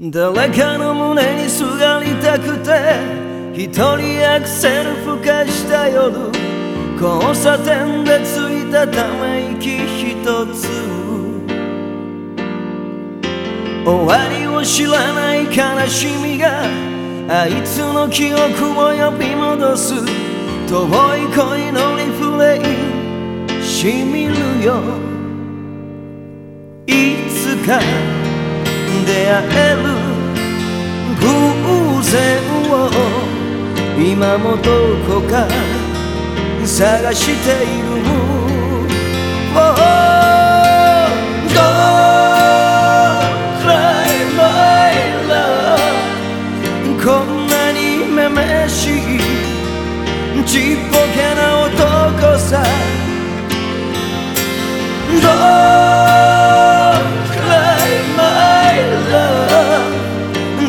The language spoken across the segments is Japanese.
誰かの胸にすがりたくて一人アクセルふかした夜交差点でついたため息一つ。終わりを知らない悲しみがあいつの記憶を呼び戻す遠い恋のリフレイしみるよ。いつか出会える偶然を今もどこか探している、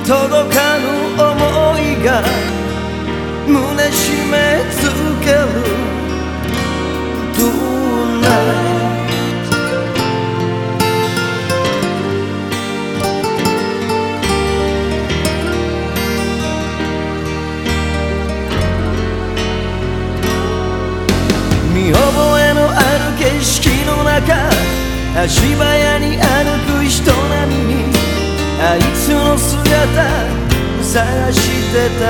届かぬ想いが胸締めつける？見覚えのある景色の中足早に歩く人並みにあいつの姿探してた。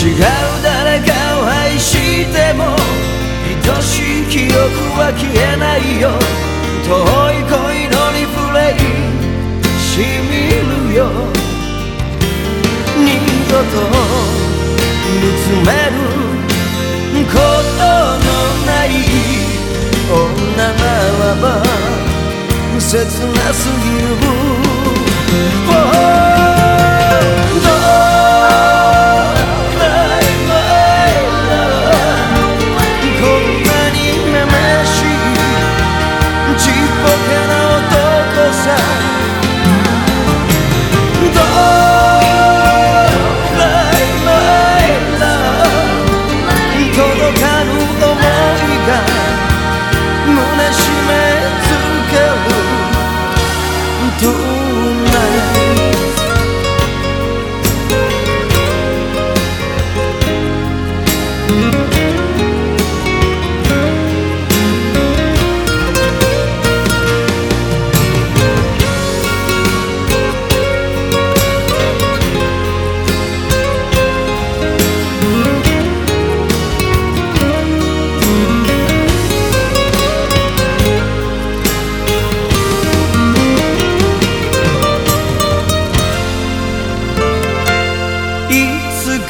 違う誰かを愛しても愛しい記憶は消えないよ。遠い声切なすぎ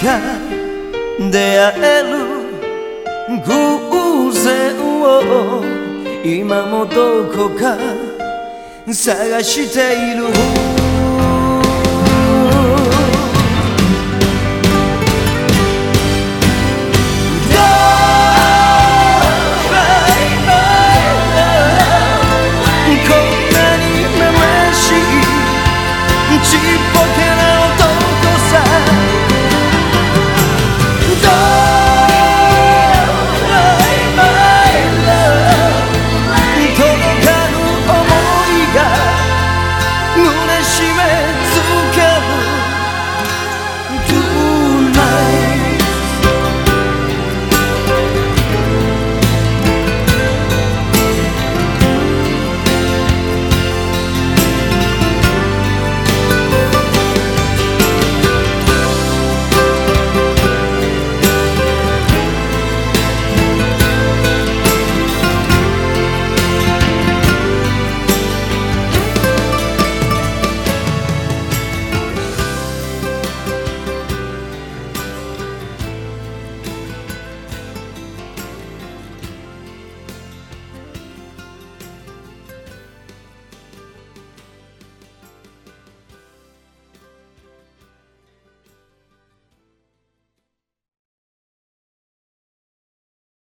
か出会える偶然を今もどこか探している